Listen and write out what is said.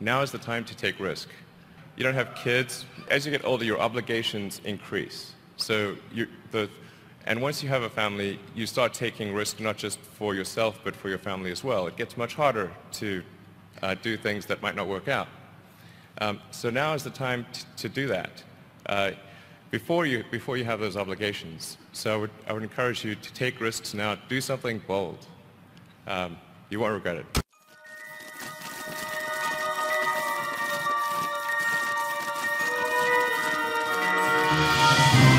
now is the time to take risk. You don't have kids. As you get older, your obligations increase. So you, the, and once you have a family, you start taking risk not just for yourself, but for your family as well. It gets much harder to uh, do things that might not work out. Um, so now is the time to do that. Uh, before you, before you have those obligations. So I would, I would encourage you to take risks now. Do something bold. Um, you won't regret it. Rolling.